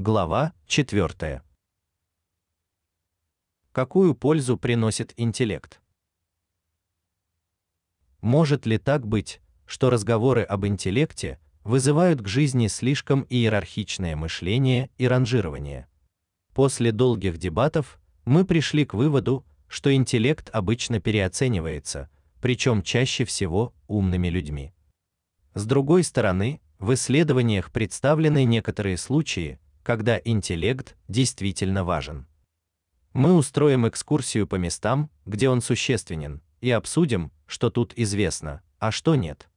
Глава 4. Какую пользу приносит интеллект? Может ли так быть, что разговоры об интеллекте вызывают к жизни слишком иерархичное мышление и ранжирование? После долгих дебатов мы пришли к выводу, что интеллект обычно переоценивается, причем чаще всего умными людьми. С другой стороны, в исследованиях представлены некоторые случаи, когда интеллект действительно важен. Мы устроим экскурсию по местам, где он существенен, и обсудим, что тут известно, а что нет.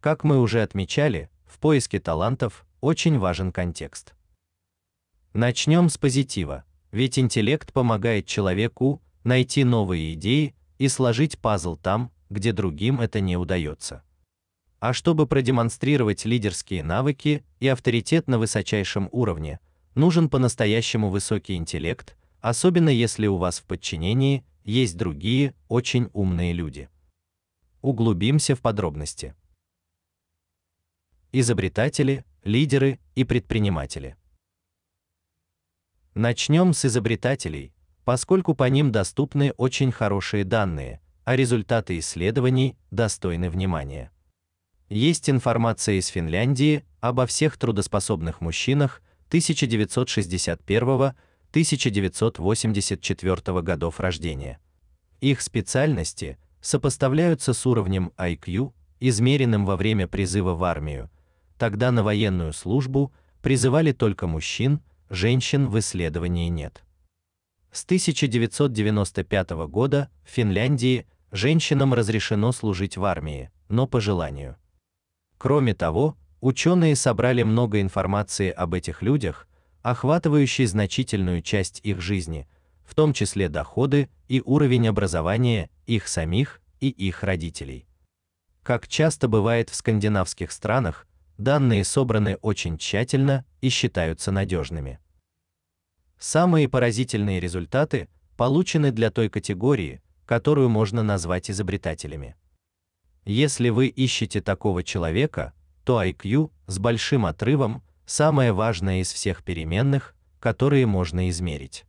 Как мы уже отмечали, в поиске талантов очень важен контекст. Начнем с позитива, ведь интеллект помогает человеку найти новые идеи и сложить пазл там, где другим это не удается. А чтобы продемонстрировать лидерские навыки и авторитет на высочайшем уровне, нужен по-настоящему высокий интеллект, особенно если у вас в подчинении есть другие очень умные люди. Углубимся в подробности. Изобретатели, лидеры и предприниматели. Начнем с изобретателей, поскольку по ним доступны очень хорошие данные, а результаты исследований достойны внимания. Есть информация из Финляндии обо всех трудоспособных мужчинах 1961-1984 годов рождения. Их специальности сопоставляются с уровнем IQ, измеренным во время призыва в армию. Тогда на военную службу призывали только мужчин, женщин в исследовании нет. С 1995 года в Финляндии женщинам разрешено служить в армии, но по желанию. Кроме того, ученые собрали много информации об этих людях, охватывающей значительную часть их жизни, в том числе доходы и уровень образования их самих и их родителей. Как часто бывает в скандинавских странах, данные собраны очень тщательно и считаются надежными. Самые поразительные результаты получены для той категории, которую можно назвать изобретателями. Если вы ищете такого человека, то IQ с большим отрывом самое важное из всех переменных, которые можно измерить.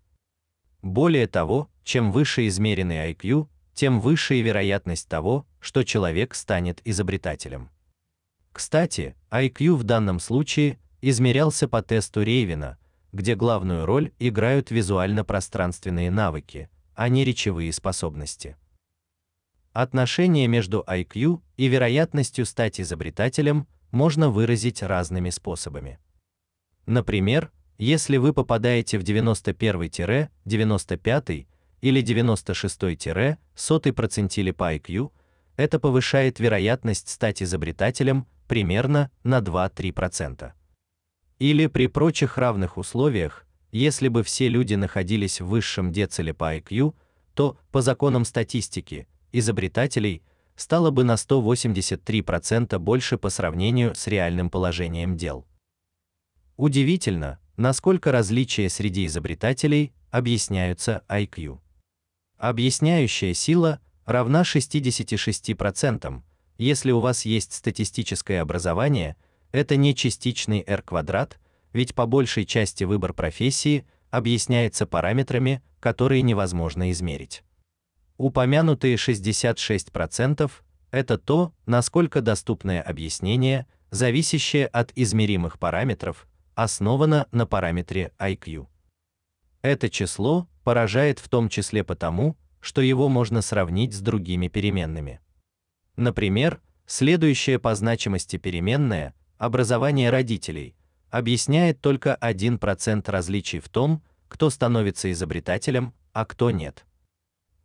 Более того, чем выше измеренный IQ, тем выше и вероятность того, что человек станет изобретателем. Кстати, IQ в данном случае измерялся по тесту Рейвина, где главную роль играют визуально-пространственные навыки, а не речевые способности. Отношение между IQ и вероятностью стать изобретателем можно выразить разными способами. Например, если вы попадаете в 91-95 или 96-100 процентили по IQ, это повышает вероятность стать изобретателем примерно на 2-3%. Или при прочих равных условиях, если бы все люди находились в высшем дециле по IQ, то по законам статистики изобретателей стало бы на 183% больше по сравнению с реальным положением дел. Удивительно, насколько различия среди изобретателей объясняются IQ. Объясняющая сила равна 66%. Если у вас есть статистическое образование, это не частичный r квадрат, ведь по большей части выбор профессии объясняется параметрами, которые невозможно измерить. Упомянутые 66% это то, насколько доступное объяснение, зависящее от измеримых параметров, основано на параметре IQ. Это число поражает в том числе потому, что его можно сравнить с другими переменными. Например, следующая по значимости переменная образование родителей объясняет только 1% различий в том, кто становится изобретателем, а кто нет.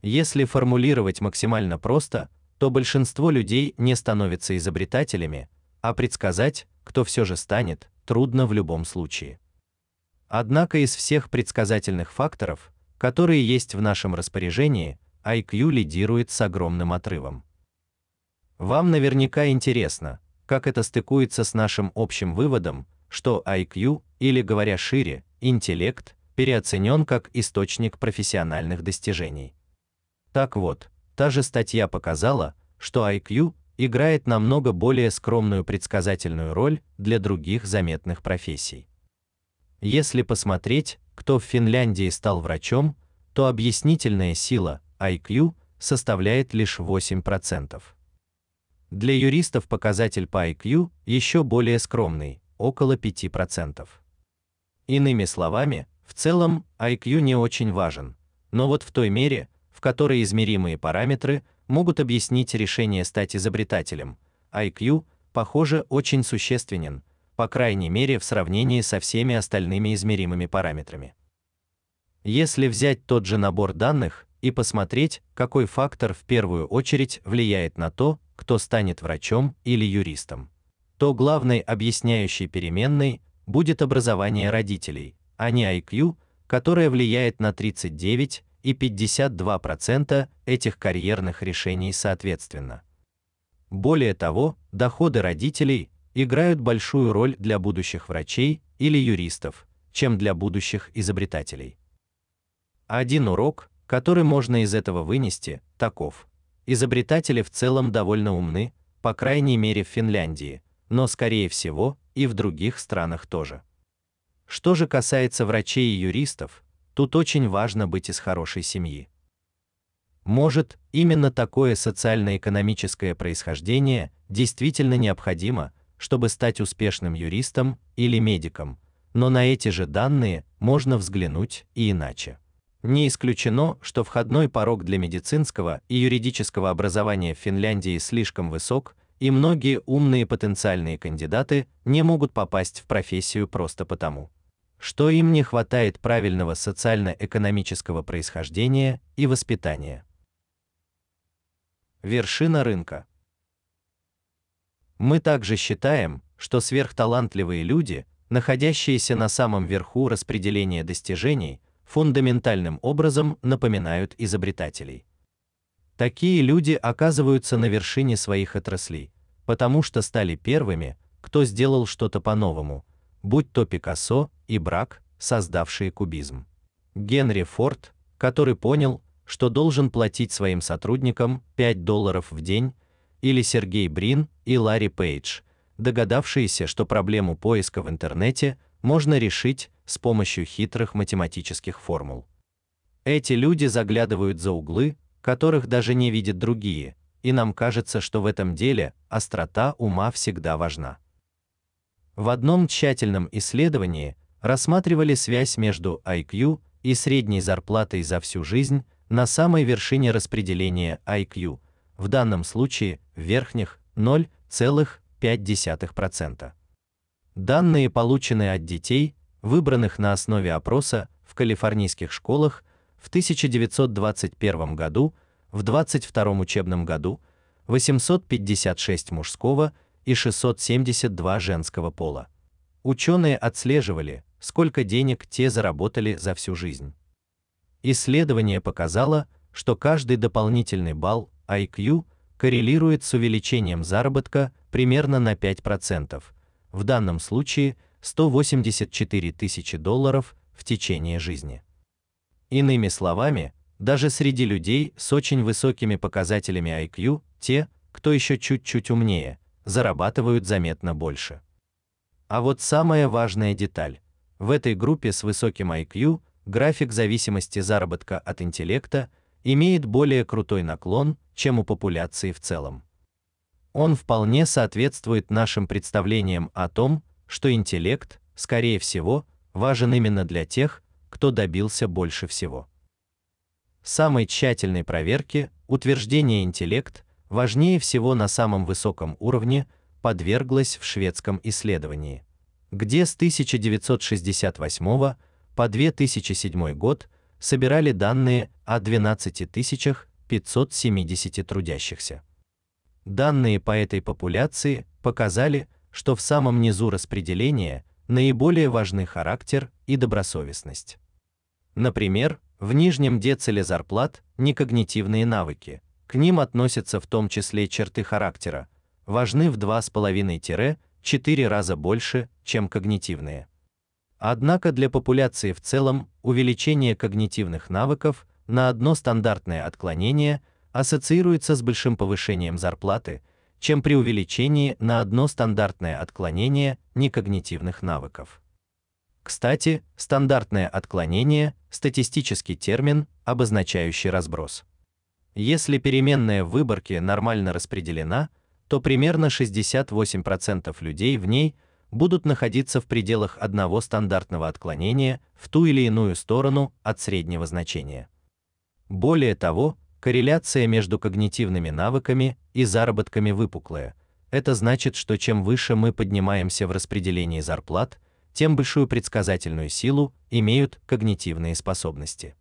Если формулировать максимально просто, то большинство людей не становятся изобретателями, а предсказать, кто все же станет, трудно в любом случае. Однако из всех предсказательных факторов, которые есть в нашем распоряжении, IQ лидирует с огромным отрывом. Вам наверняка интересно, как это стыкуется с нашим общим выводом, что IQ, или говоря шире, интеллект, переоценен как источник профессиональных достижений. Так вот, та же статья показала, что IQ играет намного более скромную предсказательную роль для других заметных профессий. Если посмотреть, кто в Финляндии стал врачом, то объяснительная сила IQ составляет лишь 8%. Для юристов показатель по IQ еще более скромный около 5%. Иными словами, в целом IQ не очень важен, но вот в той мере, в которой измеримые параметры могут объяснить решение стать изобретателем, IQ, похоже, очень существенен, по крайней мере в сравнении со всеми остальными измеримыми параметрами. Если взять тот же набор данных и посмотреть, какой фактор в первую очередь влияет на то, кто станет врачом или юристом, то главной объясняющей переменной будет образование родителей, а не IQ, которое влияет на 39 и 52% этих карьерных решений соответственно. Более того, доходы родителей играют большую роль для будущих врачей или юристов, чем для будущих изобретателей. Один урок, который можно из этого вынести, таков: изобретатели в целом довольно умны, по крайней мере в Финляндии, но скорее всего и в других странах тоже. Что же касается врачей и юристов, тут очень важно быть из хорошей семьи. Может, именно такое социально-экономическое происхождение действительно необходимо, чтобы стать успешным юристом или медиком, но на эти же данные можно взглянуть и иначе. Не исключено, что входной порог для медицинского и юридического образования в Финляндии слишком высок, и многие умные потенциальные кандидаты не могут попасть в профессию просто потому, что им не хватает правильного социально-экономического происхождения и воспитания. Вершина рынка. Мы также считаем, что сверхталантливые люди, находящиеся на самом верху распределения достижений, фундаментальным образом напоминают изобретателей. Такие люди оказываются на вершине своих отраслей, потому что стали первыми, кто сделал что-то по-новому, будь то Пикассо и Брак, создавшие кубизм. Генри Форд, который понял, что должен платить своим сотрудникам 5 долларов в день, или Сергей Брин и Ларри Пейдж, догадавшиеся, что проблему поиска в интернете можно решить с помощью хитрых математических формул. Эти люди заглядывают за углы, которых даже не видят другие, и нам кажется, что в этом деле острота ума всегда важна. В одном тщательном исследовании рассматривали связь между IQ и средней зарплатой за всю жизнь на самой вершине распределения IQ, в данном случае в верхних 0,5%. Данные, полученные от детей, выбранных на основе опроса в калифорнийских школах в 1921 году, в 22 учебном году 856 мужского и 672 женского пола. Ученые отслеживали, сколько денег те заработали за всю жизнь. Исследование показало, что каждый дополнительный балл IQ коррелирует с увеличением заработка примерно на 5%. В данном случае 184 тысячи долларов в течение жизни. Иными словами, даже среди людей с очень высокими показателями IQ, те, кто еще чуть-чуть умнее, зарабатывают заметно больше. А вот самая важная деталь. В этой группе с высоким IQ график зависимости заработка от интеллекта имеет более крутой наклон, чем у популяции в целом. Он вполне соответствует нашим представлениям о том, что интеллект, скорее всего, важен именно для тех, кто добился больше всего. Самой тщательной проверке утверждение интеллект важнее всего на самом высоком уровне подверглось в шведском исследовании, где с 1968 по 2007 год собирали данные о 12 570 трудящихся. Данные по этой популяции показали, что в самом низу распределения наиболее важны характер и добросовестность. Например, в нижнем дециле зарплат не когнитивные навыки. К ним относятся в том числе черты характера, важны в 2,5-4 раза больше, чем когнитивные. Однако для популяции в целом увеличение когнитивных навыков на одно стандартное отклонение ассоциируется с большим повышением зарплаты, чем при увеличении на одно стандартное отклонение некогнитивных навыков. Кстати, стандартное отклонение статистический термин, обозначающий разброс. Если переменная в выборке нормально распределена, то примерно 68% людей в ней будут находиться в пределах одного стандартного отклонения в ту или иную сторону от среднего значения. Более того, корреляция между когнитивными навыками и заработками выпуклая. Это значит, что чем выше мы поднимаемся в распределении зарплат, тем большую предсказательную силу имеют когнитивные способности.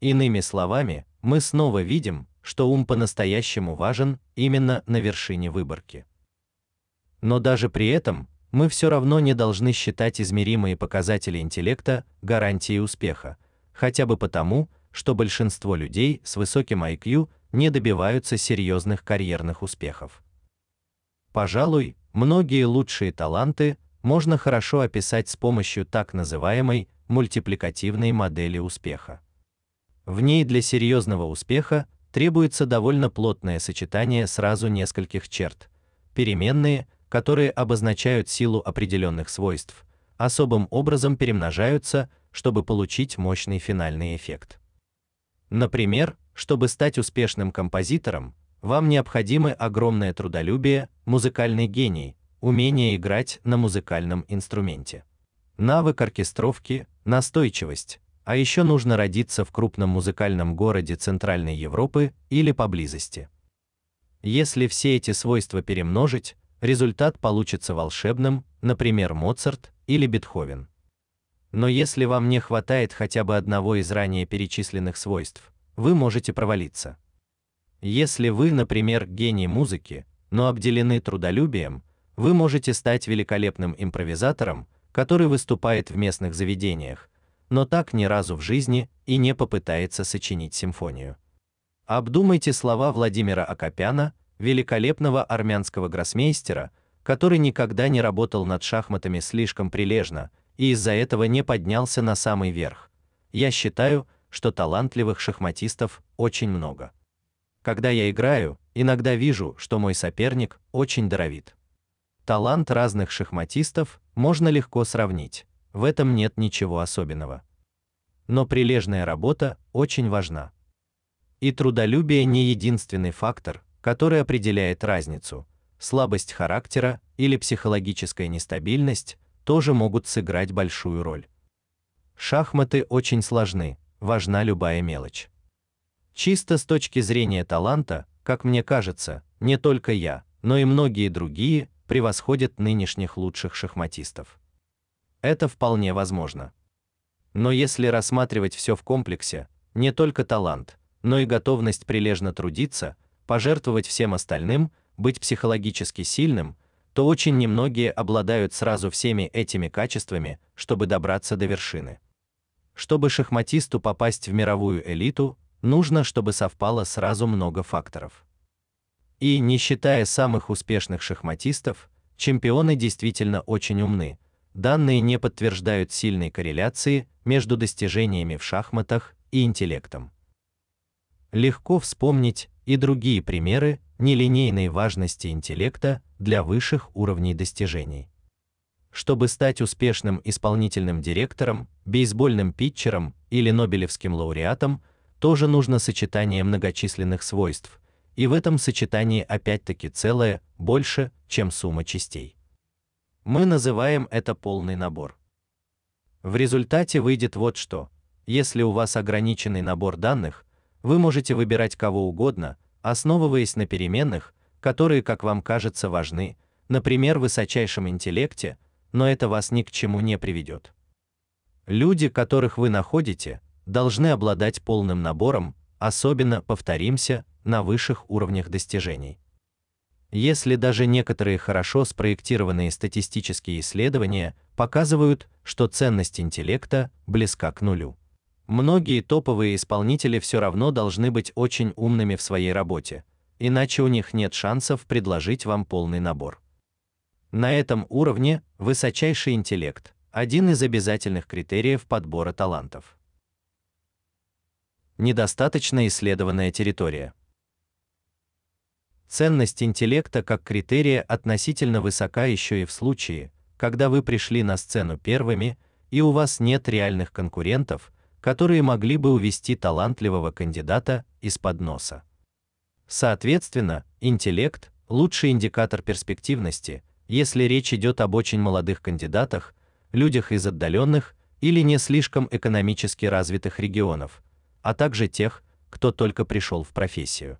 Иными словами, мы снова видим, что ум по-настоящему важен именно на вершине выборки. Но даже при этом мы все равно не должны считать измеримые показатели интеллекта гарантией успеха, хотя бы потому, что большинство людей с высоким IQ не добиваются серьезных карьерных успехов. Пожалуй, многие лучшие таланты можно хорошо описать с помощью так называемой мультипликативной модели успеха. В ней для серьезного успеха требуется довольно плотное сочетание сразу нескольких черт: переменные, которые обозначают силу определенных свойств, особым образом перемножаются, чтобы получить мощный финальный эффект. Например, чтобы стать успешным композитором, вам необходимы огромное трудолюбие, музыкальный гений, умение играть на музыкальном инструменте, навык оркестровки, настойчивость, а еще нужно родиться в крупном музыкальном городе Центральной Европы или поблизости. Если все эти свойства перемножить, результат получится волшебным, например, Моцарт или Бетховен. Но если вам не хватает хотя бы одного из ранее перечисленных свойств, вы можете провалиться. Если вы, например, гений музыки, но обделены трудолюбием, вы можете стать великолепным импровизатором, который выступает в местных заведениях, но так ни разу в жизни и не попытается сочинить симфонию. Обдумайте слова Владимира Акопяна, великолепного армянского гроссмейстера, который никогда не работал над шахматами слишком прилежно и из-за этого не поднялся на самый верх. Я считаю, что талантливых шахматистов очень много. Когда я играю, иногда вижу, что мой соперник очень даровит. Талант разных шахматистов можно легко сравнить. В этом нет ничего особенного. Но прилежная работа очень важна. И трудолюбие не единственный фактор, который определяет разницу. Слабость характера или психологическая нестабильность тоже могут сыграть большую роль. Шахматы очень сложны, важна любая мелочь. Чисто с точки зрения таланта, как мне кажется, не только я, но и многие другие превосходят нынешних лучших шахматистов. Это вполне возможно. Но если рассматривать все в комплексе, не только талант, но и готовность прилежно трудиться, пожертвовать всем остальным, быть психологически сильным, то очень немногие обладают сразу всеми этими качествами, чтобы добраться до вершины. Чтобы шахматисту попасть в мировую элиту, нужно, чтобы совпало сразу много факторов. И не считая самых успешных шахматистов, чемпионы действительно очень умны, данные не подтверждают сильной корреляции между достижениями в шахматах и интеллектом. Легко вспомнить и другие примеры нелинейной важности интеллекта для высших уровней достижений. Чтобы стать успешным исполнительным директором, бейсбольным питчером или нобелевским лауреатом, тоже нужно сочетание многочисленных свойств, и в этом сочетании опять-таки целое больше, чем сумма частей. Мы называем это полный набор. В результате выйдет вот что. Если у вас ограниченный набор данных, вы можете выбирать кого угодно, основываясь на переменных, которые, как вам кажется, важны, например, высочайшем интеллекте, но это вас ни к чему не приведет. Люди, которых вы находите, должны обладать полным набором, особенно, повторимся, на высших уровнях достижений. Если даже некоторые хорошо спроектированные статистические исследования показывают, что ценность интеллекта близка к нулю. Многие топовые исполнители все равно должны быть очень умными в своей работе, иначе у них нет шансов предложить вам полный набор. На этом уровне высочайший интеллект один из обязательных критериев подбора талантов. Недостаточно исследованная территория. Ценность интеллекта как критерия относительно высока еще и в случае, когда вы пришли на сцену первыми, и у вас нет реальных конкурентов, которые могли бы увести талантливого кандидата из-под носа. Соответственно, интеллект лучший индикатор перспективности, если речь идет об очень молодых кандидатах, людях из отдаленных или не слишком экономически развитых регионов, а также тех, кто только пришел в профессию.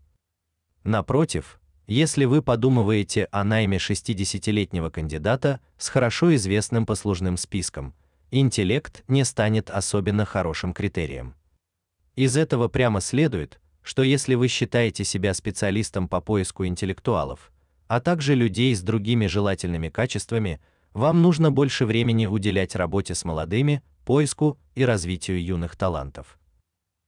Напротив, если вы подумываете о найме 60-летнего кандидата с хорошо известным послужным списком, интеллект не станет особенно хорошим критерием. Из этого прямо следует, что если вы считаете себя специалистом по поиску интеллектуалов, а также людей с другими желательными качествами, вам нужно больше времени уделять работе с молодыми, поиску и развитию юных талантов.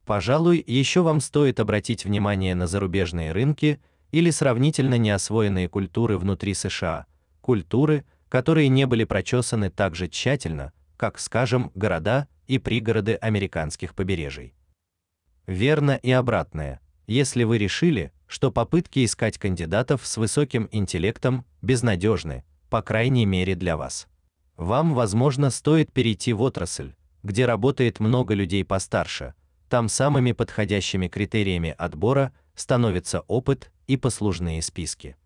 Пожалуй, еще вам стоит обратить внимание на зарубежные рынки или сравнительно неосвоенные культуры внутри США, культуры, которые не были прочесаны так же тщательно, как, скажем, города и пригороды американских побережий. Верно и обратное. Если вы решили, что попытки искать кандидатов с высоким интеллектом безнадежны, по крайней мере для вас. Вам, возможно, стоит перейти в отрасль, где работает много людей постарше. Там самыми подходящими критериями отбора становятся опыт и послужные списки.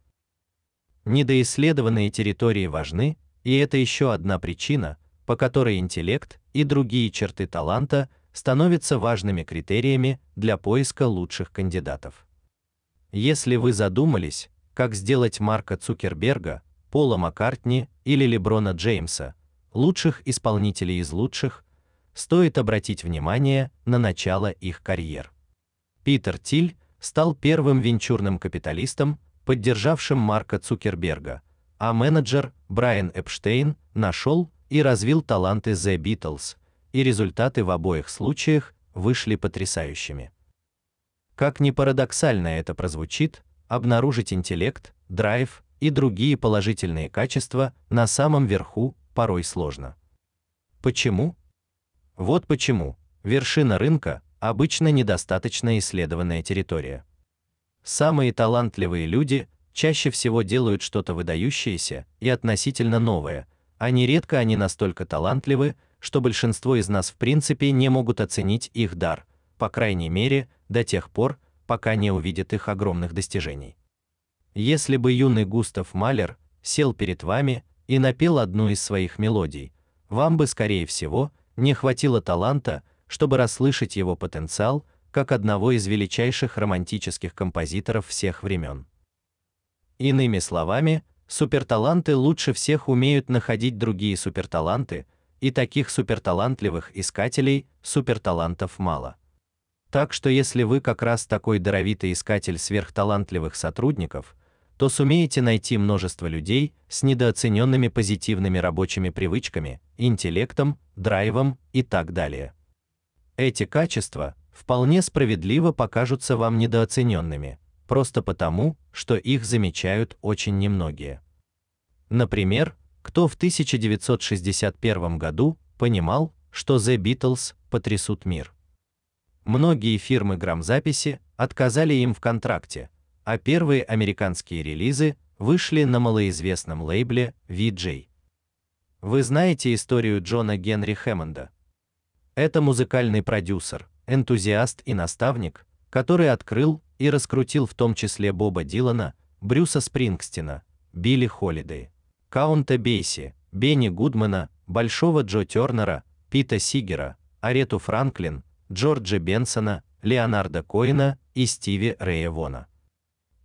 Недоисследованные территории важны, и это еще одна причина, по которой интеллект и другие черты таланта становятся важными критериями для поиска лучших кандидатов. Если вы задумались, как сделать Марка Цукерберга, Пола Маккартни или Леброна Джеймса, лучших исполнителей из лучших, стоит обратить внимание на начало их карьер. Питер Тиль стал первым венчурным капиталистом, поддержавшим Марка Цукерберга, а менеджер Брайан Эпштейн нашел и развил таланты The Beatles, и результаты в обоих случаях вышли потрясающими. Как ни парадоксально это прозвучит, обнаружить интеллект, драйв и другие положительные качества на самом верху порой сложно. Почему? Вот почему. Вершина рынка обычно недостаточно исследованная территория. Самые талантливые люди чаще всего делают что-то выдающееся и относительно новое, а нередко они настолько талантливы, что большинство из нас в принципе не могут оценить их дар, по крайней мере, до тех пор, пока не увидят их огромных достижений. Если бы юный Густав Малер сел перед вами и напел одну из своих мелодий, вам бы скорее всего не хватило таланта, чтобы расслышать его потенциал как одного из величайших романтических композиторов всех времен. Иными словами, суперталанты лучше всех умеют находить другие суперталанты, и таких суперталантливых искателей суперталантов мало. Так что если вы как раз такой даровитый искатель сверхталантливых сотрудников, то сумеете найти множество людей с недооцененными позитивными рабочими привычками, интеллектом, драйвом и так далее. Эти качества вполне справедливо покажутся вам недооцененными, просто потому, что их замечают очень немногие. Например, кто в 1961 году понимал, что The Beatles потрясут мир. Многие фирмы грамзаписи отказали им в контракте, а первые американские релизы вышли на малоизвестном лейбле VJ. Вы знаете историю Джона Генри Хэммонда? Это музыкальный продюсер, энтузиаст и наставник, который открыл и раскрутил в том числе Боба Дилана, Брюса Спрингстина, Билли Холидей. Каунта Бейси, Бенни Гудмана, Большого Джо Тернера, Пита Сигера, Арету Франклин, Джорджа Бенсона, Леонарда Коина и Стиви Рэя Вона.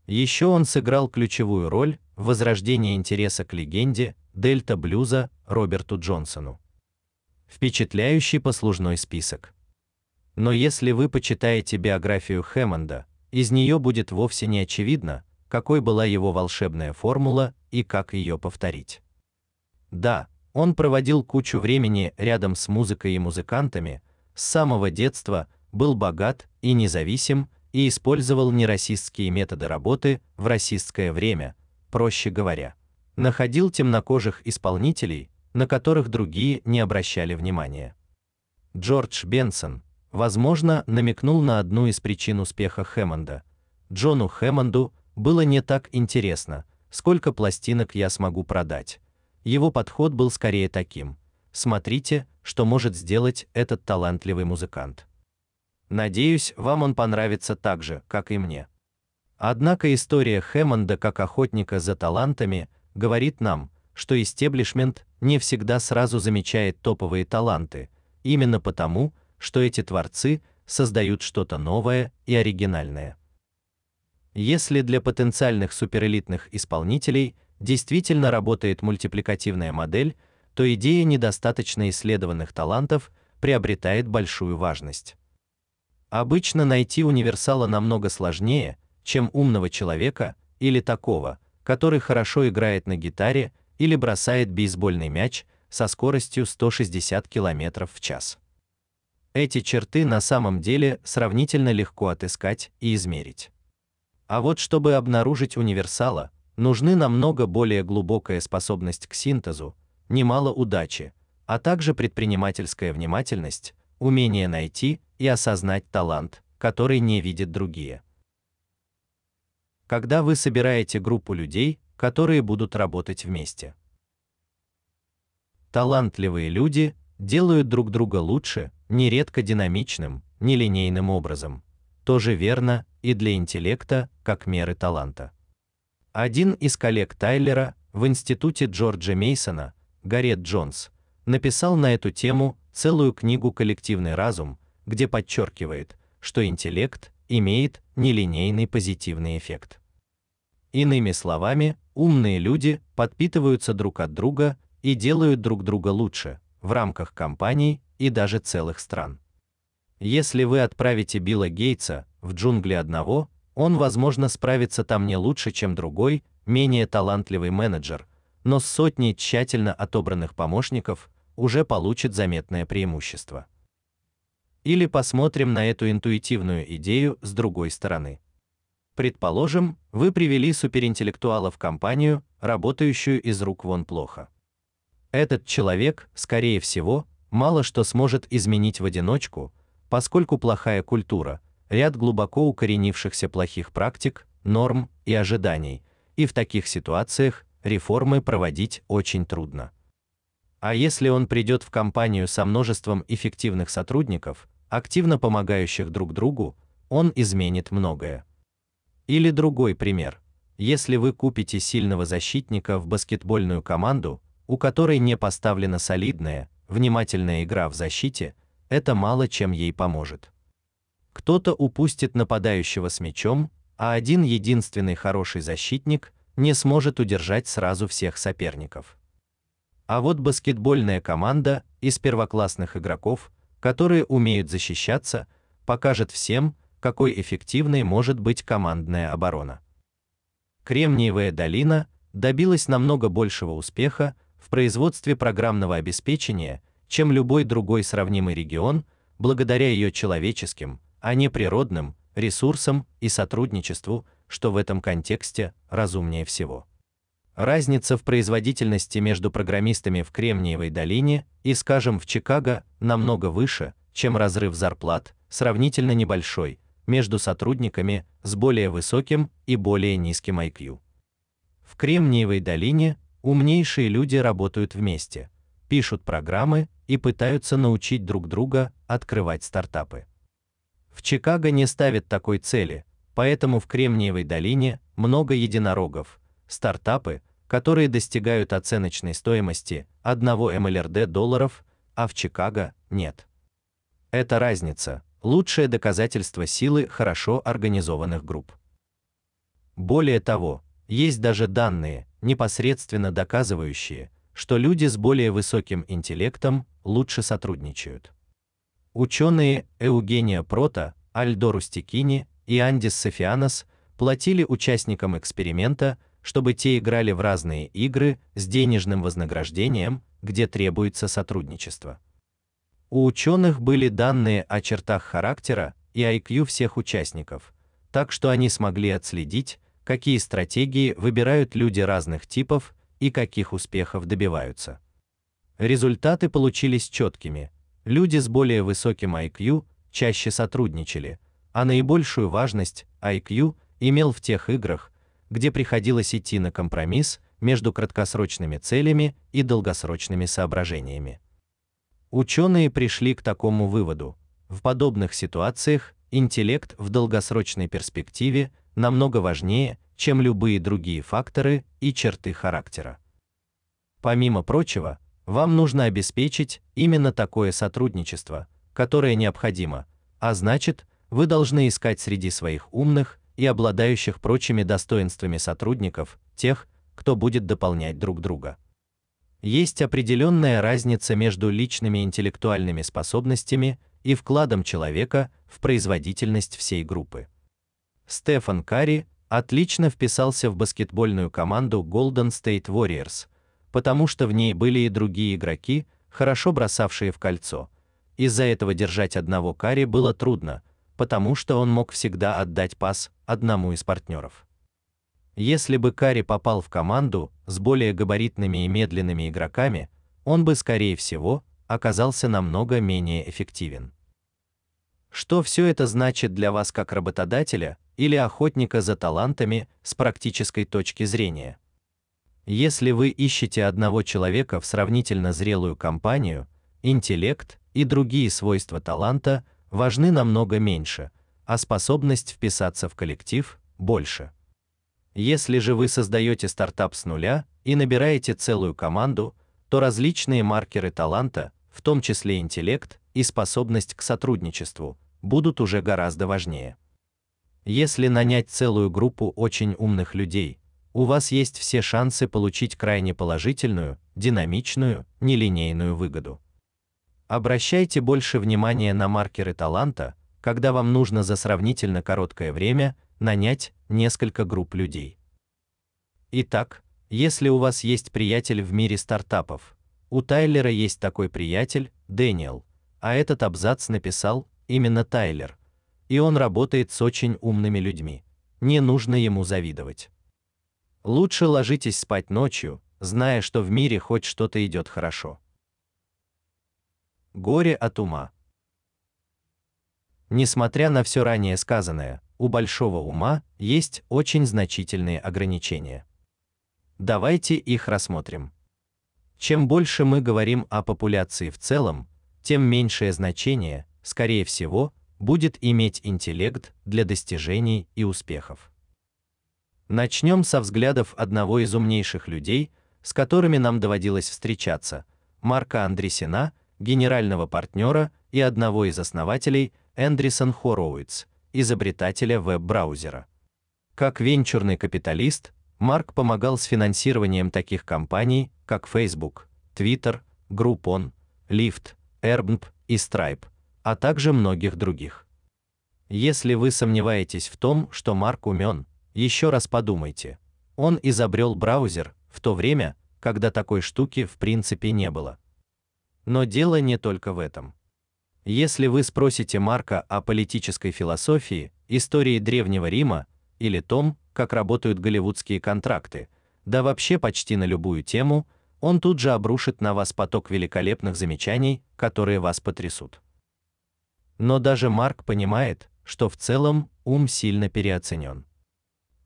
Еще он сыграл ключевую роль в возрождении интереса к легенде дельта блюза Роберту Джонсону. Впечатляющий послужной список. Но если вы почитаете биографию Хэммонда, из нее будет вовсе не очевидно, какой была его волшебная формула и как ее повторить. Да, он проводил кучу времени рядом с музыкой и музыкантами, с самого детства был богат и независим и использовал нерасистские методы работы в расистское время, проще говоря, находил темнокожих исполнителей, на которых другие не обращали внимания. Джордж Бенсон, возможно, намекнул на одну из причин успеха Хэммонда. Джону Хэммонду было не так интересно, сколько пластинок я смогу продать. Его подход был скорее таким: смотрите, что может сделать этот талантливый музыкант. Надеюсь, вам он понравится так же, как и мне. Однако история Хэммонда как охотника за талантами говорит нам, что истеблишмент не всегда сразу замечает топовые таланты, именно потому, что эти творцы создают что-то новое и оригинальное. Если для потенциальных суперэлитных исполнителей действительно работает мультипликативная модель, то идея недостаточно исследованных талантов приобретает большую важность. Обычно найти универсала намного сложнее, чем умного человека или такого, который хорошо играет на гитаре или бросает бейсбольный мяч со скоростью 160 км в час. Эти черты на самом деле сравнительно легко отыскать и измерить. А вот чтобы обнаружить универсала, нужны намного более глубокая способность к синтезу, немало удачи, а также предпринимательская внимательность, умение найти и осознать талант, который не видят другие когда вы собираете группу людей, которые будут работать вместе. Талантливые люди делают друг друга лучше, нередко динамичным, нелинейным образом. Тоже верно и для интеллекта, как меры таланта. Один из коллег Тайлера в институте Джорджа Мейсона, Гарет Джонс, написал на эту тему целую книгу Коллективный разум, где подчеркивает, что интеллект имеет нелинейный позитивный эффект. Иными словами, умные люди подпитываются друг от друга и делают друг друга лучше в рамках компаний и даже целых стран. Если вы отправите Билла Гейтса в джунгли одного, он, возможно, справится там не лучше, чем другой, менее талантливый менеджер, но с сотней тщательно отобранных помощников уже получит заметное преимущество. Или посмотрим на эту интуитивную идею с другой стороны. Предположим, вы привели суперинтеллектуала в компанию, работающую из рук вон плохо. Этот человек, скорее всего, мало что сможет изменить в одиночку, поскольку плохая культура, ряд глубоко укоренившихся плохих практик, норм и ожиданий, и в таких ситуациях реформы проводить очень трудно. А если он придет в компанию со множеством эффективных сотрудников, активно помогающих друг другу, он изменит многое. Или другой пример. Если вы купите сильного защитника в баскетбольную команду, у которой не поставлена солидная, внимательная игра в защите, это мало чем ей поможет. Кто-то упустит нападающего с мячом, а один единственный хороший защитник не сможет удержать сразу всех соперников. А вот баскетбольная команда из первоклассных игроков, которые умеют защищаться, покажет всем, какой эффективной может быть командная оборона. Кремниевая долина добилась намного большего успеха в производстве программного обеспечения, чем любой другой сравнимый регион, благодаря ее человеческим, а не природным ресурсам и сотрудничеству, что в этом контексте разумнее всего. Разница в производительности между программистами в Кремниевой долине и, скажем, в Чикаго намного выше, чем разрыв зарплат, сравнительно небольшой, между сотрудниками с более высоким и более низким IQ. В Кремниевой долине умнейшие люди работают вместе, пишут программы и пытаются научить друг друга открывать стартапы. В Чикаго не ставят такой цели, поэтому в Кремниевой долине много единорогов, стартапы, которые достигают оценочной стоимости 1 МЛРД долларов, а в Чикаго нет. Это разница, лучшее доказательство силы хорошо организованных групп. Более того, есть даже данные, непосредственно доказывающие, что люди с более высоким интеллектом лучше сотрудничают. Ученые Эугения Прота, Альдо Рустикини и Андис Софианос платили участникам эксперимента, чтобы те играли в разные игры с денежным вознаграждением, где требуется сотрудничество. У ученых были данные о чертах характера и IQ всех участников, так что они смогли отследить, какие стратегии выбирают люди разных типов и каких успехов добиваются. Результаты получились четкими. Люди с более высоким IQ чаще сотрудничали, а наибольшую важность IQ имел в тех играх, где приходилось идти на компромисс между краткосрочными целями и долгосрочными соображениями. Ученые пришли к такому выводу. В подобных ситуациях интеллект в долгосрочной перспективе намного важнее, чем любые другие факторы и черты характера. Помимо прочего, вам нужно обеспечить именно такое сотрудничество, которое необходимо, а значит, вы должны искать среди своих умных и обладающих прочими достоинствами сотрудников тех, кто будет дополнять друг друга. Есть определенная разница между личными интеллектуальными способностями и вкладом человека в производительность всей группы. Стефан Карри отлично вписался в баскетбольную команду Golden State Warriors, потому что в ней были и другие игроки, хорошо бросавшие в кольцо. Из-за этого держать одного Карри было трудно, потому что он мог всегда отдать пас одному из партнеров. Если бы Карри попал в команду с более габаритными и медленными игроками, он бы скорее всего оказался намного менее эффективен. Что все это значит для вас как работодателя или охотника за талантами с практической точки зрения? Если вы ищете одного человека в сравнительно зрелую компанию, интеллект и другие свойства таланта важны намного меньше, а способность вписаться в коллектив больше. Если же вы создаете стартап с нуля и набираете целую команду, то различные маркеры таланта, в том числе интеллект и способность к сотрудничеству, будут уже гораздо важнее. Если нанять целую группу очень умных людей, у вас есть все шансы получить крайне положительную, динамичную, нелинейную выгоду. Обращайте больше внимания на маркеры таланта, когда вам нужно за сравнительно короткое время нанять несколько групп людей. Итак, если у вас есть приятель в мире стартапов, у Тайлера есть такой приятель, Дэниел, а этот абзац написал именно Тайлер, и он работает с очень умными людьми. Не нужно ему завидовать. Лучше ложитесь спать ночью, зная, что в мире хоть что-то идет хорошо. Горе от ума. Несмотря на все ранее сказанное, у большого ума есть очень значительные ограничения. Давайте их рассмотрим. Чем больше мы говорим о популяции в целом, тем меньшее значение, скорее всего, будет иметь интеллект для достижений и успехов. Начнем со взглядов одного из умнейших людей, с которыми нам доводилось встречаться, Марка Андресина, генерального партнера и одного из основателей Эндрисон Хороуиц, изобретателя веб-браузера. Как венчурный капиталист, Марк помогал с финансированием таких компаний, как Facebook, Twitter, Groupon, Lyft, Airbnb и Stripe, а также многих других. Если вы сомневаетесь в том, что Марк умен, еще раз подумайте. Он изобрел браузер в то время, когда такой штуки в принципе не было. Но дело не только в этом. Если вы спросите Марка о политической философии, истории древнего Рима или том, как работают голливудские контракты, да вообще почти на любую тему, он тут же обрушит на вас поток великолепных замечаний, которые вас потрясут. Но даже Марк понимает, что в целом ум сильно переоценен.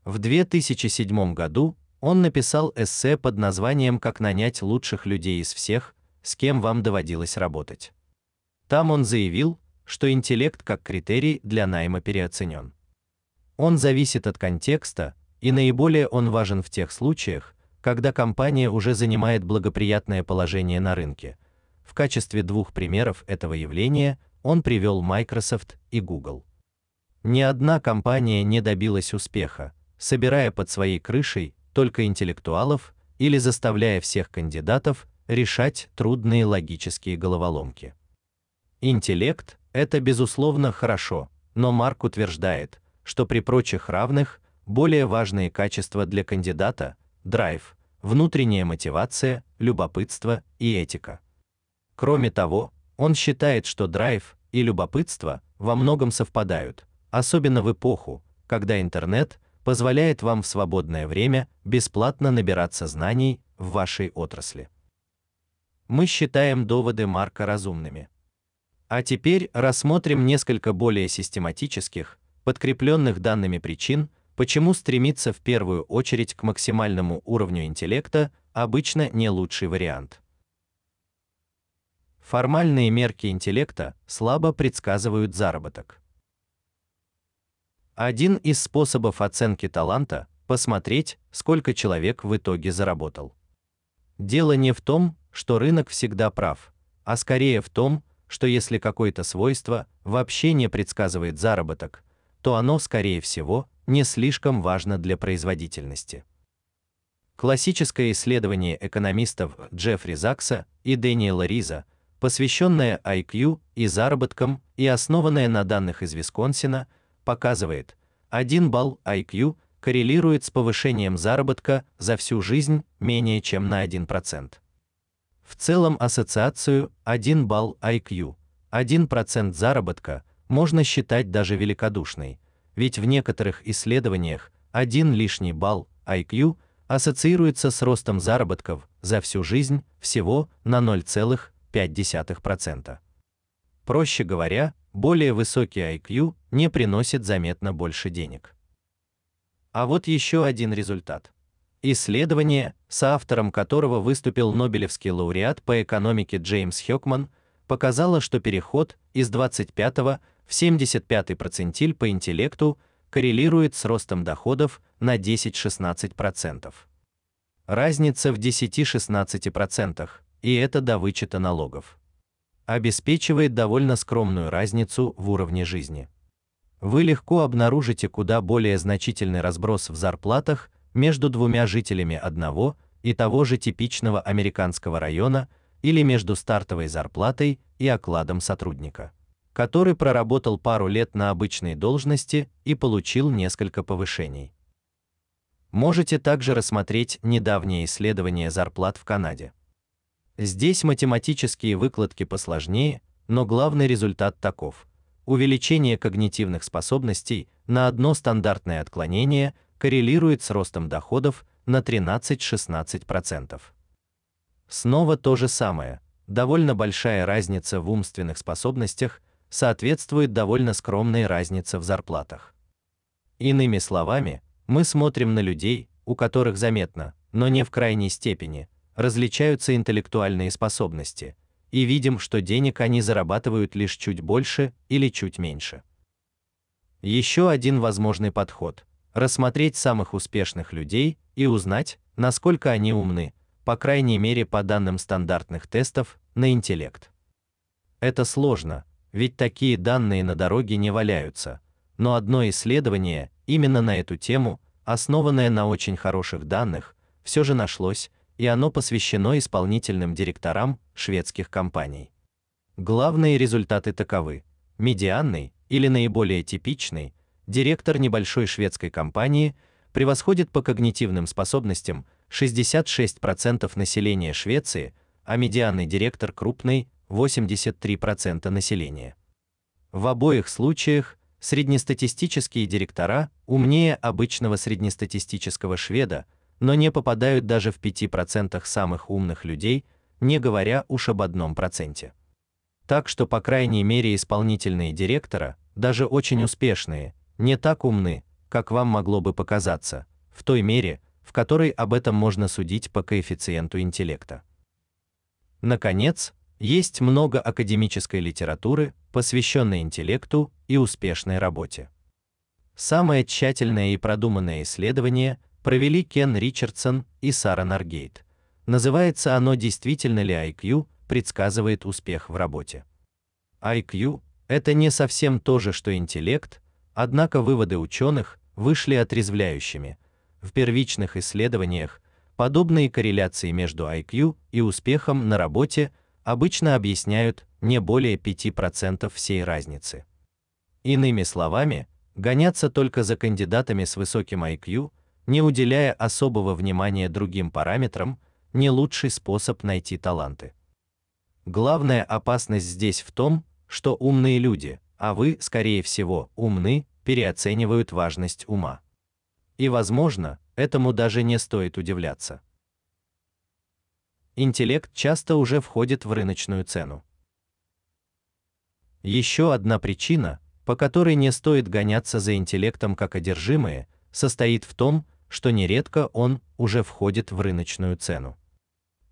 В 2007 году он написал эссе под названием Как нанять лучших людей из всех, с кем вам доводилось работать. Там он заявил, что интеллект как критерий для найма переоценен. Он зависит от контекста, и наиболее он важен в тех случаях, когда компания уже занимает благоприятное положение на рынке. В качестве двух примеров этого явления он привел Microsoft и Google. Ни одна компания не добилась успеха, собирая под своей крышей только интеллектуалов или заставляя всех кандидатов решать трудные логические головоломки. Интеллект это безусловно хорошо, но Марк утверждает, что при прочих равных более важные качества для кандидата драйв, внутренняя мотивация, любопытство и этика. Кроме того, он считает, что драйв и любопытство во многом совпадают, особенно в эпоху, когда интернет позволяет вам в свободное время бесплатно набираться знаний в вашей отрасли. Мы считаем доводы Марка разумными. А теперь рассмотрим несколько более систематических, подкрепленных данными причин, почему стремиться в первую очередь к максимальному уровню интеллекта обычно не лучший вариант. Формальные мерки интеллекта слабо предсказывают заработок. Один из способов оценки таланта посмотреть, сколько человек в итоге заработал. Дело не в том, что рынок всегда прав, а скорее в том, что если какое-то свойство вообще не предсказывает заработок, то оно, скорее всего, не слишком важно для производительности. Классическое исследование экономистов Джеффри Закса и Дэниела Риза, посвященное IQ и заработкам и основанное на данных из Висконсина, показывает, 1 балл IQ коррелирует с повышением заработка за всю жизнь менее чем на 1%. В целом ассоциацию 1 балл IQ, 1% заработка можно считать даже великодушной, ведь в некоторых исследованиях один лишний балл IQ ассоциируется с ростом заработков за всю жизнь всего на 0,5%. Проще говоря, более высокий IQ не приносит заметно больше денег. А вот еще один результат. Исследование, соавтором которого выступил Нобелевский лауреат по экономике Джеймс Хёкман, показало, что переход из 25 в 75 процентиль по интеллекту коррелирует с ростом доходов на 10-16%. Разница в 10-16%, и это до вычета налогов. Обеспечивает довольно скромную разницу в уровне жизни вы легко обнаружите куда более значительный разброс в зарплатах между двумя жителями одного и того же типичного американского района или между стартовой зарплатой и окладом сотрудника, который проработал пару лет на обычной должности и получил несколько повышений. Можете также рассмотреть недавнее исследование зарплат в Канаде. Здесь математические выкладки посложнее, но главный результат таков: увеличение когнитивных способностей на одно стандартное отклонение коррелирует с ростом доходов на 13-16%. Снова то же самое. Довольно большая разница в умственных способностях соответствует довольно скромной разнице в зарплатах. Иными словами, мы смотрим на людей, у которых заметно, но не в крайней степени, различаются интеллектуальные способности, и видим, что денег они зарабатывают лишь чуть больше или чуть меньше. Еще один возможный подход рассмотреть самых успешных людей и узнать, насколько они умны, по крайней мере, по данным стандартных тестов на интеллект. Это сложно, ведь такие данные на дороге не валяются, но одно исследование именно на эту тему, основанное на очень хороших данных, все же нашлось, и оно посвящено исполнительным директорам шведских компаний. Главные результаты таковы: медианный или наиболее типичный директор небольшой шведской компании превосходит по когнитивным способностям 66% населения Швеции, а медианный директор крупной 83% населения. В обоих случаях среднестатистические директора умнее обычного среднестатистического шведа, но не попадают даже в 5% самых умных людей, не говоря уж об одном проценте. Так что по крайней мере исполнительные директора, даже очень успешные, не так умны, как вам могло бы показаться, в той мере, в которой об этом можно судить по коэффициенту интеллекта. Наконец, есть много академической литературы, посвященной интеллекту и успешной работе. Самое тщательное и продуманное исследование провели Кен Ричардсон и Сара Наргейт. Называется оно действительно ли IQ предсказывает успех в работе. IQ это не совсем то же, что интеллект, однако выводы ученых вышли отрезвляющими. В первичных исследованиях подобные корреляции между IQ и успехом на работе обычно объясняют не более 5% всей разницы. Иными словами, гоняться только за кандидатами с высоким IQ не уделяя особого внимания другим параметрам, не лучший способ найти таланты. Главная опасность здесь в том, что умные люди, а вы, скорее всего, умны, переоценивают важность ума. И, возможно, этому даже не стоит удивляться. Интеллект часто уже входит в рыночную цену. Еще одна причина, по которой не стоит гоняться за интеллектом как одержимые, состоит в том, что нередко он уже входит в рыночную цену.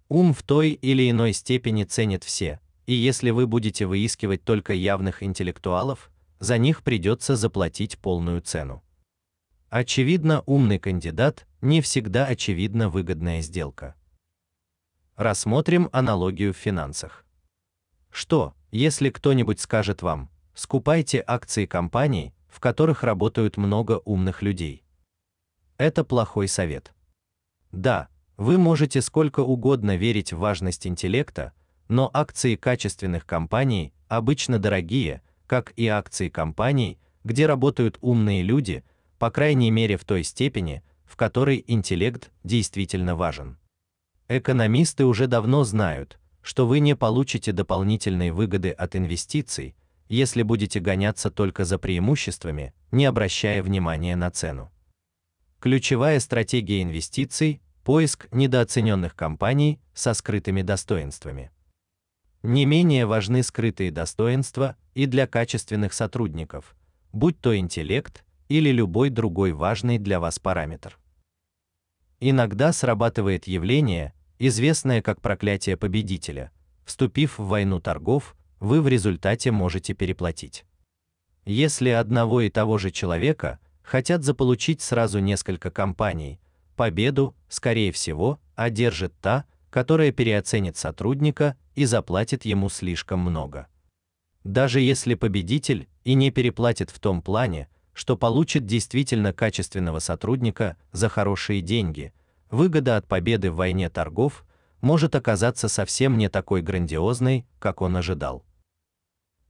Ум в той или иной степени ценят все, и если вы будете выискивать только явных интеллектуалов, за них придется заплатить полную цену. Очевидно, умный кандидат не всегда очевидно выгодная сделка. Рассмотрим аналогию в финансах. Что, если кто-нибудь скажет вам: "Скупайте акции компаний, в которых работают много умных людей"? Это плохой совет. Да, вы можете сколько угодно верить в важность интеллекта, но акции качественных компаний обычно дорогие, как и акции компаний, где работают умные люди, по крайней мере в той степени, в которой интеллект действительно важен. Экономисты уже давно знают, что вы не получите дополнительной выгоды от инвестиций, если будете гоняться только за преимуществами, не обращая внимания на цену. Ключевая стратегия инвестиций поиск недооцененных компаний со скрытыми достоинствами. Не менее важны скрытые достоинства и для качественных сотрудников, будь то интеллект или любой другой важный для вас параметр. Иногда срабатывает явление, известное как проклятие победителя. Вступив в войну торгов, вы в результате можете переплатить. Если одного и того же человека хотят заполучить сразу несколько компаний, победу, скорее всего, одержит та, которая переоценит сотрудника и заплатит ему слишком много. Даже если победитель и не переплатит в том плане, что получит действительно качественного сотрудника за хорошие деньги, выгода от победы в войне торгов может оказаться совсем не такой грандиозной, как он ожидал.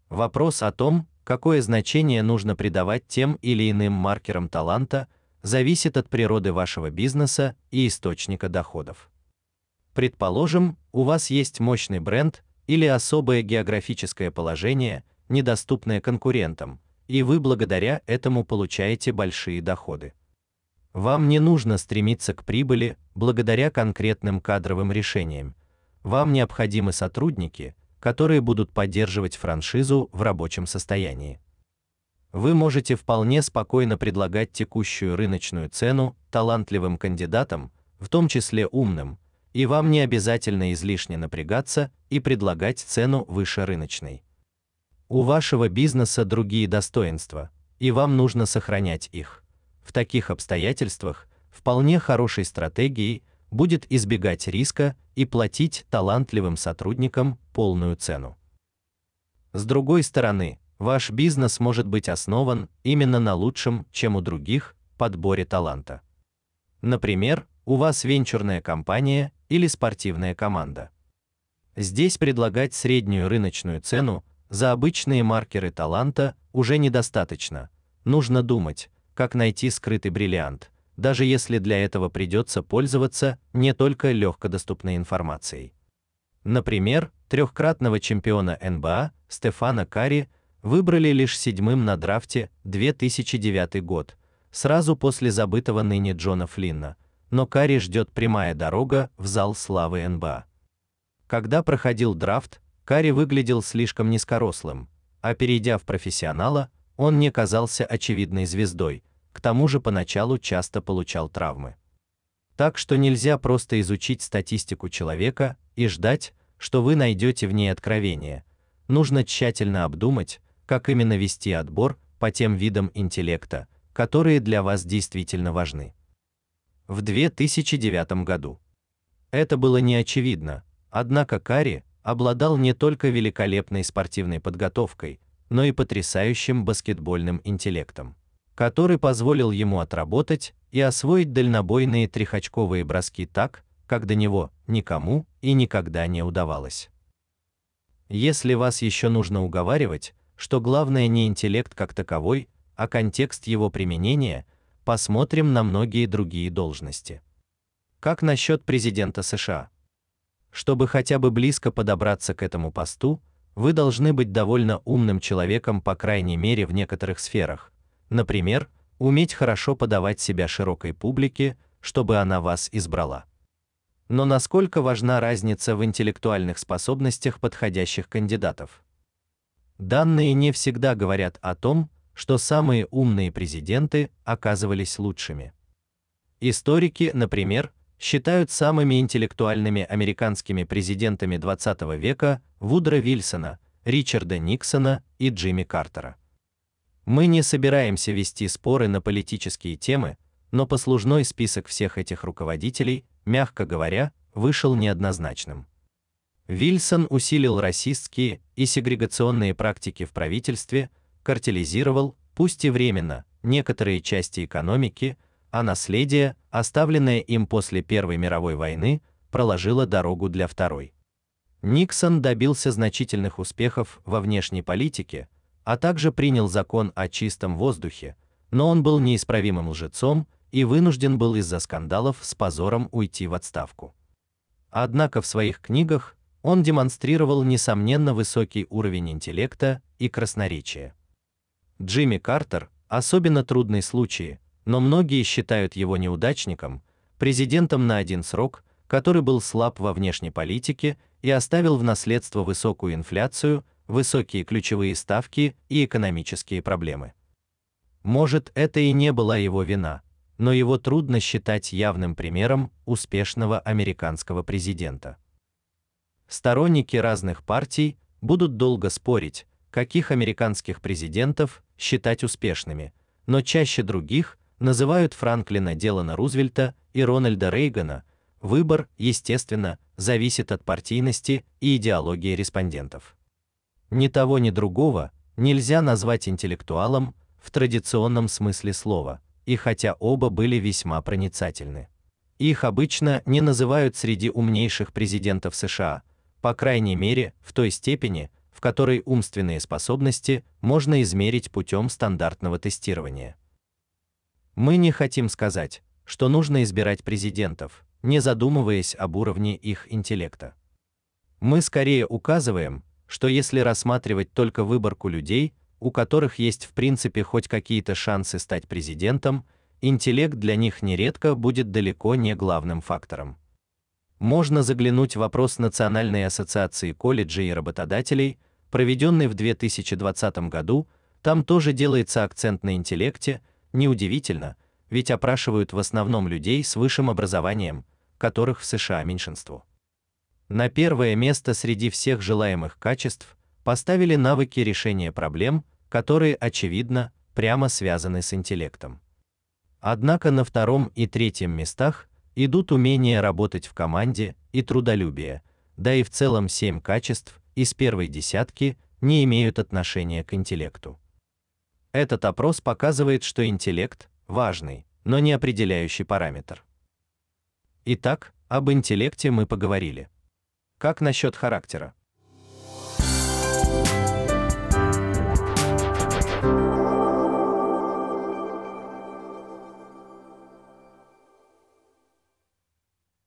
Вопрос о том, какое значение нужно придавать тем или иным маркерам таланта, зависит от природы вашего бизнеса и источника доходов. Предположим, у вас есть мощный бренд или особое географическое положение, недоступное конкурентам, и вы благодаря этому получаете большие доходы. Вам не нужно стремиться к прибыли благодаря конкретным кадровым решениям. Вам необходимы сотрудники, которые будут поддерживать франшизу в рабочем состоянии вы можете вполне спокойно предлагать текущую рыночную цену талантливым кандидатам, в том числе умным, и вам не обязательно излишне напрягаться и предлагать цену выше рыночной. У вашего бизнеса другие достоинства, и вам нужно сохранять их. В таких обстоятельствах вполне хорошей стратегией будет избегать риска и платить талантливым сотрудникам полную цену. С другой стороны, Ваш бизнес может быть основан именно на лучшем, чем у других, подборе таланта. Например, у вас венчурная компания или спортивная команда. Здесь предлагать среднюю рыночную цену за обычные маркеры таланта уже недостаточно. Нужно думать, как найти скрытый бриллиант, даже если для этого придется пользоваться не только легкодоступной информацией. Например, трехкратного чемпиона НБА Стефана Карри выбрали лишь седьмым на драфте 2009 год, сразу после забытого ныне Джона Флинна, но Карри ждет прямая дорога в зал славы НБА. Когда проходил драфт, Карри выглядел слишком низкорослым, а перейдя в профессионала, он не казался очевидной звездой, к тому же поначалу часто получал травмы. Так что нельзя просто изучить статистику человека и ждать, что вы найдете в ней откровение. Нужно тщательно обдумать, как именно вести отбор по тем видам интеллекта, которые для вас действительно важны. В 2009 году это было не очевидно, однако Кари обладал не только великолепной спортивной подготовкой, но и потрясающим баскетбольным интеллектом, который позволил ему отработать и освоить дальнобойные трехочковые броски так, как до него никому и никогда не удавалось. Если вас еще нужно уговаривать, что главное не интеллект как таковой, а контекст его применения, посмотрим на многие другие должности. Как насчет президента США? Чтобы хотя бы близко подобраться к этому посту, вы должны быть довольно умным человеком по крайней мере в некоторых сферах. Например, уметь хорошо подавать себя широкой публике, чтобы она вас избрала. Но насколько важна разница в интеллектуальных способностях подходящих кандидатов? Данные не всегда говорят о том, что самые умные президенты оказывались лучшими. Историки, например, считают самыми интеллектуальными американскими президентами 20 века Вудро Вильсона, Ричарда Никсона и Джимми Картера. Мы не собираемся вести споры на политические темы, но послужной список всех этих руководителей, мягко говоря, вышел неоднозначным. Вильсон усилил расистские и сегрегационные практики в правительстве, картелизировал, пусть и временно, некоторые части экономики, а наследие, оставленное им после Первой мировой войны, проложило дорогу для второй. Никсон добился значительных успехов во внешней политике, а также принял закон о чистом воздухе, но он был неисправимым лжецом и вынужден был из-за скандалов с позором уйти в отставку. Однако в своих книгах он демонстрировал несомненно высокий уровень интеллекта и красноречия. Джимми Картер особенно трудный случай, но многие считают его неудачником, президентом на один срок, который был слаб во внешней политике и оставил в наследство высокую инфляцию, высокие ключевые ставки и экономические проблемы. Может, это и не была его вина, но его трудно считать явным примером успешного американского президента. Сторонники разных партий будут долго спорить, каких американских президентов считать успешными, но чаще других называют Франклина Делана Рузвельта и Рональда Рейгана. Выбор, естественно, зависит от партийности и идеологии респондентов. Ни того, ни другого нельзя назвать интеллектуалом в традиционном смысле слова, и хотя оба были весьма проницательны. Их обычно не называют среди умнейших президентов США, по крайней мере, в той степени, в которой умственные способности можно измерить путем стандартного тестирования. Мы не хотим сказать, что нужно избирать президентов, не задумываясь об уровне их интеллекта. Мы скорее указываем, что если рассматривать только выборку людей, у которых есть в принципе хоть какие-то шансы стать президентом, интеллект для них нередко будет далеко не главным фактором можно заглянуть в вопрос Национальной ассоциации колледжей и работодателей, проведенный в 2020 году, там тоже делается акцент на интеллекте, неудивительно, ведь опрашивают в основном людей с высшим образованием, которых в США меньшинство. На первое место среди всех желаемых качеств поставили навыки решения проблем, которые очевидно прямо связаны с интеллектом. Однако на втором и третьем местах идут умение работать в команде и трудолюбие, да и в целом семь качеств из первой десятки не имеют отношения к интеллекту. Этот опрос показывает, что интеллект важный, но не определяющий параметр. Итак, об интеллекте мы поговорили. Как насчет характера?